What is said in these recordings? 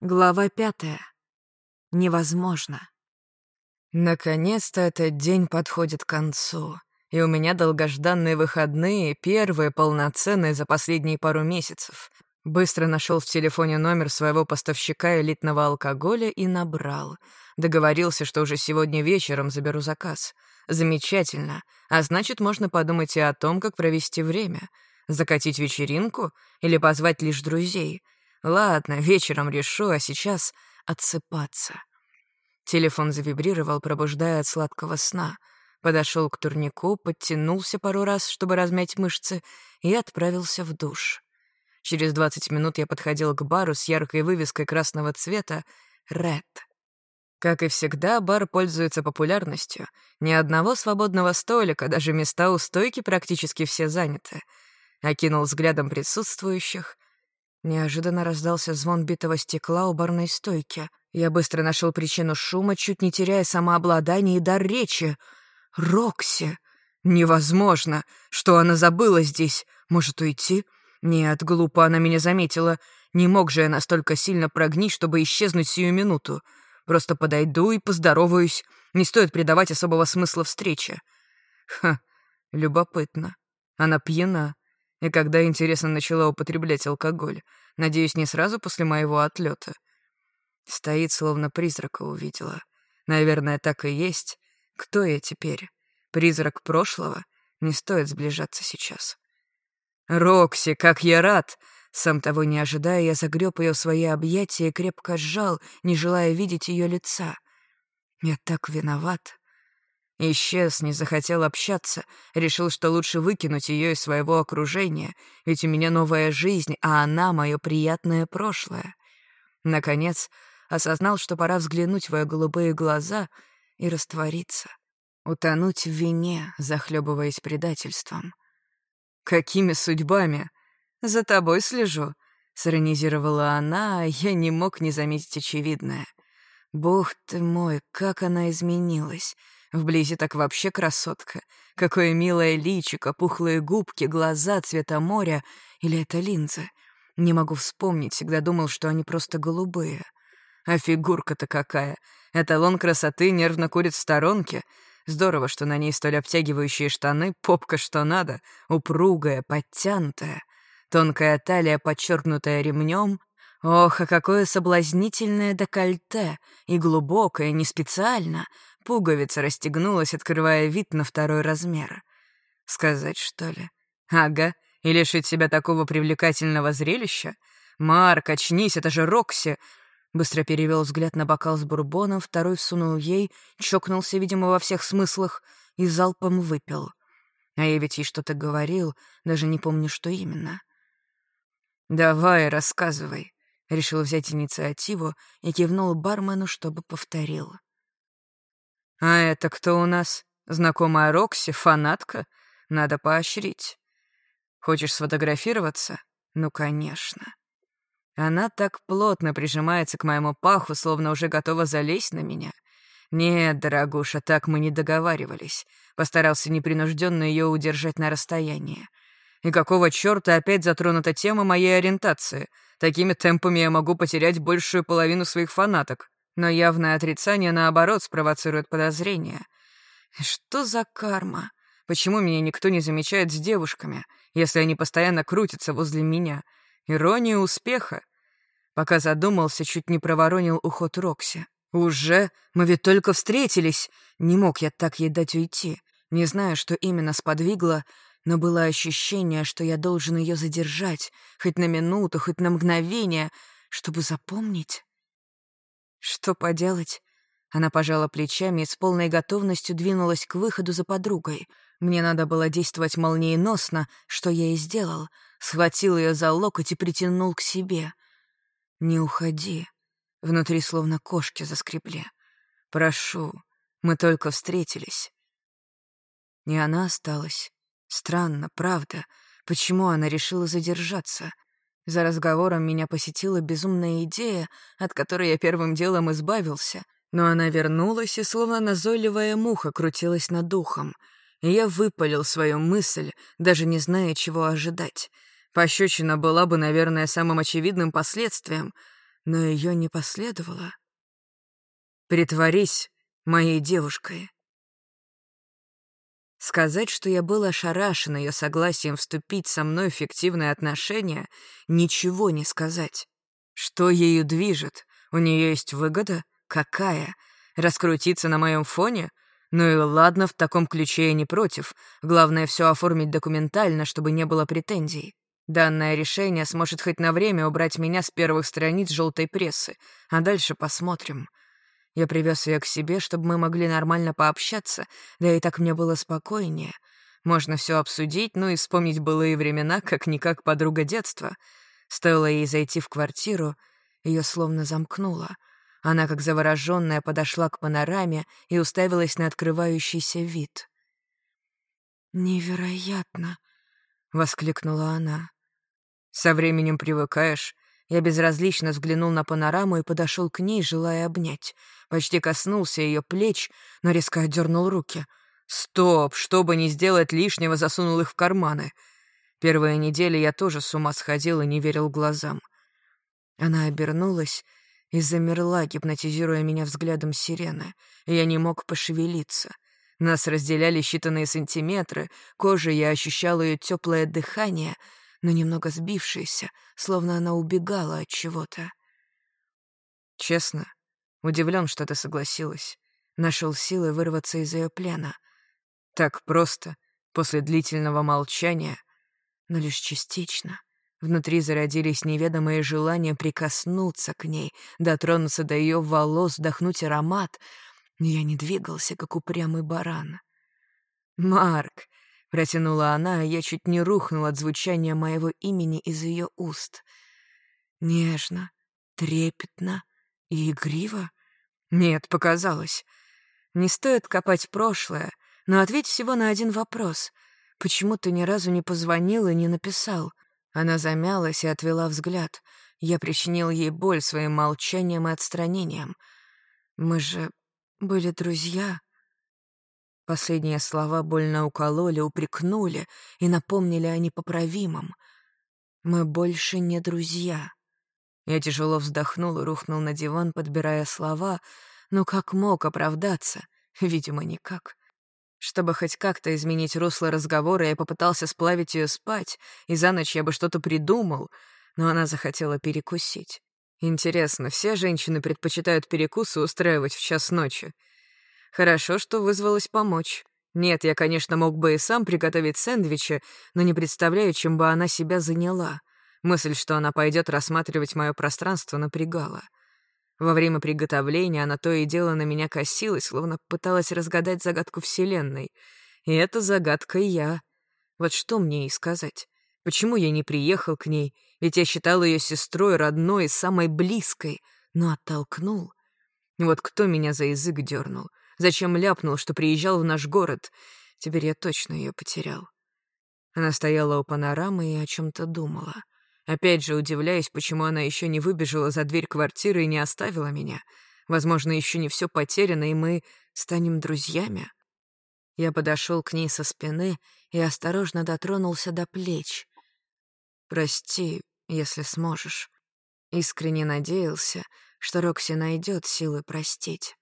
Глава пятая. Невозможно. Наконец-то этот день подходит к концу, и у меня долгожданные выходные, первые полноценные за последние пару месяцев. Быстро нашел в телефоне номер своего поставщика элитного алкоголя и набрал. Договорился, что уже сегодня вечером заберу заказ. Замечательно. А значит, можно подумать и о том, как провести время. Закатить вечеринку или позвать лишь друзей — Ладно, вечером решу, а сейчас отсыпаться. Телефон завибрировал, пробуждая от сладкого сна. Подошел к турнику, подтянулся пару раз, чтобы размять мышцы, и отправился в душ. Через 20 минут я подходил к бару с яркой вывеской красного цвета «Ред». Как и всегда, бар пользуется популярностью. Ни одного свободного столика, даже места у стойки практически все заняты. Окинул взглядом присутствующих — Неожиданно раздался звон битого стекла у барной стойки. Я быстро нашел причину шума, чуть не теряя самообладание и дар речи. «Рокси! Невозможно! Что она забыла здесь? Может, уйти? Нет, глупо, она меня заметила. Не мог же я настолько сильно прогнить, чтобы исчезнуть сию минуту. Просто подойду и поздороваюсь. Не стоит придавать особого смысла встрече. Ха, любопытно. Она пьяна. И когда, интересно, начала употреблять алкоголь? Надеюсь, не сразу после моего отлета. Стоит, словно призрака увидела. Наверное, так и есть. Кто я теперь? Призрак прошлого? Не стоит сближаться сейчас. «Рокси, как я рад!» Сам того не ожидая, я загреб ее в свои объятия и крепко сжал, не желая видеть ее лица. Я так виноват. Исчез, не захотел общаться, решил, что лучше выкинуть ее из своего окружения, ведь у меня новая жизнь, а она — мое приятное прошлое. Наконец, осознал, что пора взглянуть в ее голубые глаза и раствориться, утонуть в вине, захлебываясь предательством. «Какими судьбами? За тобой слежу», — сиронизировала она, а я не мог не заметить очевидное. «Бог ты мой, как она изменилась!» Вблизи так вообще красотка. Какое милое личико, пухлые губки, глаза цвета моря. Или это линзы? Не могу вспомнить, всегда думал, что они просто голубые. А фигурка-то какая. Эталон красоты нервно курит в сторонке. Здорово, что на ней столь обтягивающие штаны, попка что надо, упругая, подтянутая. Тонкая талия, подчеркнутая ремнем. Ох, а какое соблазнительное декольте! И глубокое, не специально, Пуговица расстегнулась, открывая вид на второй размер. Сказать, что ли? Ага, и лишить себя такого привлекательного зрелища? Марк, очнись, это же Рокси! Быстро перевел взгляд на бокал с бурбоном, второй всунул ей, чокнулся, видимо, во всех смыслах, и залпом выпил. А я ведь ей что-то говорил, даже не помню, что именно. «Давай, рассказывай», — решил взять инициативу и кивнул бармену, чтобы повторил. «А это кто у нас? Знакомая Рокси, фанатка? Надо поощрить. Хочешь сфотографироваться? Ну, конечно». Она так плотно прижимается к моему паху, словно уже готова залезть на меня. «Нет, дорогуша, так мы не договаривались». Постарался непринужденно ее удержать на расстоянии. «И какого черта опять затронута тема моей ориентации? Такими темпами я могу потерять большую половину своих фанаток но явное отрицание, наоборот, спровоцирует подозрения. Что за карма? Почему меня никто не замечает с девушками, если они постоянно крутятся возле меня? Ирония успеха. Пока задумался, чуть не проворонил уход Рокси. «Уже? Мы ведь только встретились!» Не мог я так ей дать уйти. Не знаю, что именно сподвигло, но было ощущение, что я должен ее задержать, хоть на минуту, хоть на мгновение, чтобы запомнить. Что поделать? Она пожала плечами и с полной готовностью двинулась к выходу за подругой. Мне надо было действовать молниеносно, что я и сделал. Схватил ее за локоть и притянул к себе. «Не уходи». Внутри словно кошки заскребли. «Прошу, мы только встретились». И она осталась. Странно, правда. Почему она решила задержаться? За разговором меня посетила безумная идея, от которой я первым делом избавился, но она вернулась и словно назойливая муха крутилась над духом. И я выпалил свою мысль, даже не зная, чего ожидать. Пощечина была бы, наверное, самым очевидным последствием, но ее не последовало. «Притворись моей девушкой». Сказать, что я был ошарашен ее согласием вступить со мной в фиктивные отношения, ничего не сказать. Что ею движет? У нее есть выгода? Какая? Раскрутиться на моем фоне? Ну и ладно, в таком ключе я не против. Главное, все оформить документально, чтобы не было претензий. Данное решение сможет хоть на время убрать меня с первых страниц желтой прессы, а дальше посмотрим. Я привез ее к себе, чтобы мы могли нормально пообщаться, да и так мне было спокойнее. Можно все обсудить, ну и вспомнить былые времена, как-никак подруга детства. Стоило ей зайти в квартиру, ее словно замкнуло. Она, как завороженная, подошла к панораме и уставилась на открывающийся вид. «Невероятно!» — воскликнула она. «Со временем привыкаешь», я безразлично взглянул на панораму и подошел к ней, желая обнять. Почти коснулся ее плеч, но резко отдернул руки. Стоп, чтобы не сделать лишнего, засунул их в карманы. Первые недели я тоже с ума сходил и не верил глазам. Она обернулась и замерла, гипнотизируя меня взглядом сирены. Я не мог пошевелиться. Нас разделяли считанные сантиметры, кожей я ощущал ее теплое дыхание — но немного сбившаяся, словно она убегала от чего-то. Честно, удивлен, что ты согласилась. Нашел силы вырваться из ее плена. Так просто, после длительного молчания, но лишь частично. Внутри зародились неведомые желания прикоснуться к ней, дотронуться до ее волос, вдохнуть аромат. Я не двигался, как упрямый баран. «Марк, Протянула она, а я чуть не рухнул от звучания моего имени из ее уст. Нежно, трепетно и игриво? Нет, показалось. Не стоит копать прошлое, но ответь всего на один вопрос. Почему ты ни разу не позвонил и не написал? Она замялась и отвела взгляд. Я причинил ей боль своим молчанием и отстранением. Мы же были друзья. Последние слова больно укололи, упрекнули и напомнили о непоправимом. «Мы больше не друзья». Я тяжело вздохнул и рухнул на диван, подбирая слова, но как мог оправдаться? Видимо, никак. Чтобы хоть как-то изменить русло разговора, я попытался сплавить ее спать, и за ночь я бы что-то придумал, но она захотела перекусить. Интересно, все женщины предпочитают перекусы устраивать в час ночи? Хорошо, что вызвалась помочь. Нет, я, конечно, мог бы и сам приготовить сэндвичи, но не представляю, чем бы она себя заняла. Мысль, что она пойдет рассматривать мое пространство, напрягала. Во время приготовления она то и дело на меня косилась, словно пыталась разгадать загадку Вселенной. И эта загадка я. Вот что мне ей сказать? Почему я не приехал к ней? Ведь я считал ее сестрой, родной и самой близкой, но оттолкнул. Вот кто меня за язык дернул? Зачем ляпнул, что приезжал в наш город? Теперь я точно ее потерял. Она стояла у панорамы и о чем-то думала. Опять же, удивляясь, почему она еще не выбежала за дверь квартиры и не оставила меня. Возможно, еще не все потеряно, и мы станем друзьями. Я подошел к ней со спины и осторожно дотронулся до плеч. «Прости, если сможешь». Искренне надеялся, что Рокси найдет силы простить.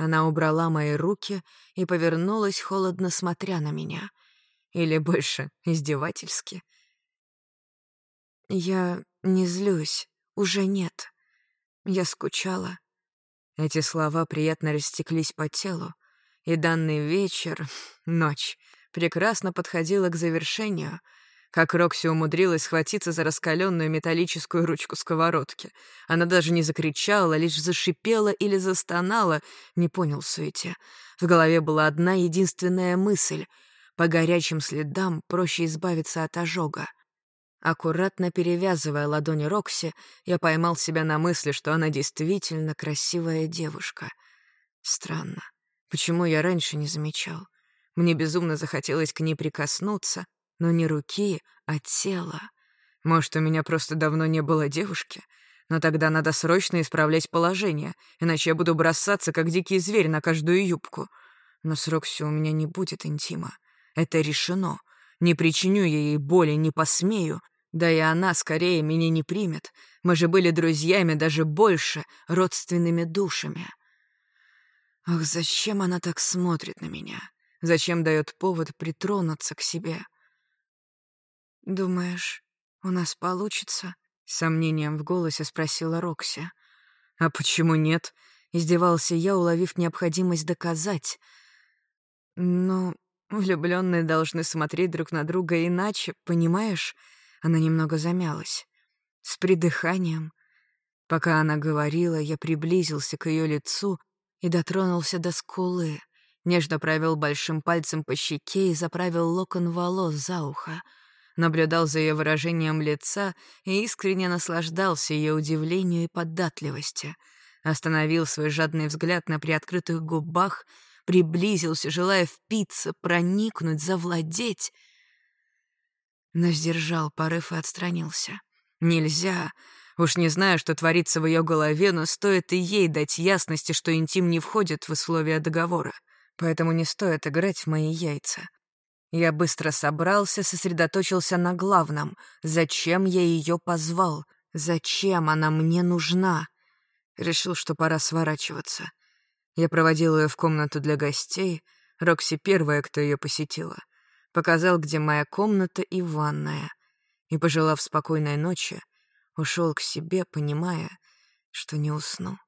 Она убрала мои руки и повернулась, холодно смотря на меня. Или больше издевательски. «Я не злюсь. Уже нет. Я скучала». Эти слова приятно растеклись по телу, и данный вечер, ночь, прекрасно подходила к завершению — как Рокси умудрилась схватиться за раскаленную металлическую ручку сковородки. Она даже не закричала, лишь зашипела или застонала, не понял суете. В голове была одна единственная мысль — по горячим следам проще избавиться от ожога. Аккуратно перевязывая ладони Рокси, я поймал себя на мысли, что она действительно красивая девушка. Странно. Почему я раньше не замечал? Мне безумно захотелось к ней прикоснуться, но не руки, а тела. Может, у меня просто давно не было девушки? Но тогда надо срочно исправлять положение, иначе я буду бросаться, как дикий зверь, на каждую юбку. Но с Рокси у меня не будет интима. Это решено. Не причиню я ей боли, не посмею. Да и она скорее меня не примет. Мы же были друзьями даже больше, родственными душами. Ах, зачем она так смотрит на меня? Зачем дает повод притронуться к себе? «Думаешь, у нас получится?» — сомнением в голосе спросила Рокси. «А почему нет?» — издевался я, уловив необходимость доказать. «Но влюбленные должны смотреть друг на друга иначе, понимаешь?» Она немного замялась. С придыханием. Пока она говорила, я приблизился к ее лицу и дотронулся до скулы, нежно провел большим пальцем по щеке и заправил локон волос за ухо. Наблюдал за ее выражением лица и искренне наслаждался ее удивлению и податливости. Остановил свой жадный взгляд на приоткрытых губах, приблизился, желая впиться, проникнуть, завладеть — но сдержал порыв и отстранился. Нельзя. Уж не знаю, что творится в ее голове, но стоит и ей дать ясности, что интим не входит в условия договора. Поэтому не стоит играть в мои яйца. Я быстро собрался, сосредоточился на главном. Зачем я ее позвал? Зачем она мне нужна? Решил, что пора сворачиваться. Я проводил ее в комнату для гостей. Рокси первая, кто ее посетила показал, где моя комната и ванная, и, пожелав спокойной ночи, ушел к себе, понимая, что не усну.